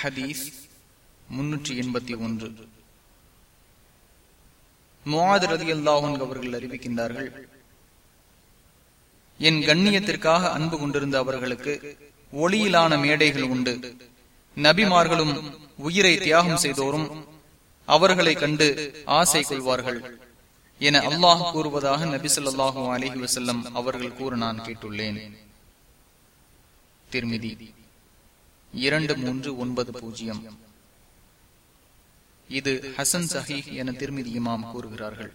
ஹதீஸ் முன்னூற்றி எண்பத்தி ஒன்று. முவாது ரதி அல்லாஹன் அவர்கள் அறிவிக்கின்றார்கள் என் கண்ணியத்திற்காக அன்பு கொண்டிருந்த அவர்களுக்கு ஒளியிலான மேடைகள் உண்டு. நபிமார்களும் உயிரை தியாகம் செய்தோரும் அவர்களை கண்டு ஆசை கொள்வார்கள் என அல்லாஹ் கூறுவதாக நபி சொல்லாஹு அலிஹி வசல்லம் அவர்கள் கூற நான் கேட்டுள்ளேன். திருமிதி. இரண்டு மூன்று ஒன்பது பூஜ்ஜியம். இது ஹசன் சஹீஹ் என திருமிதி இமாம் கூறுகிறார்கள்.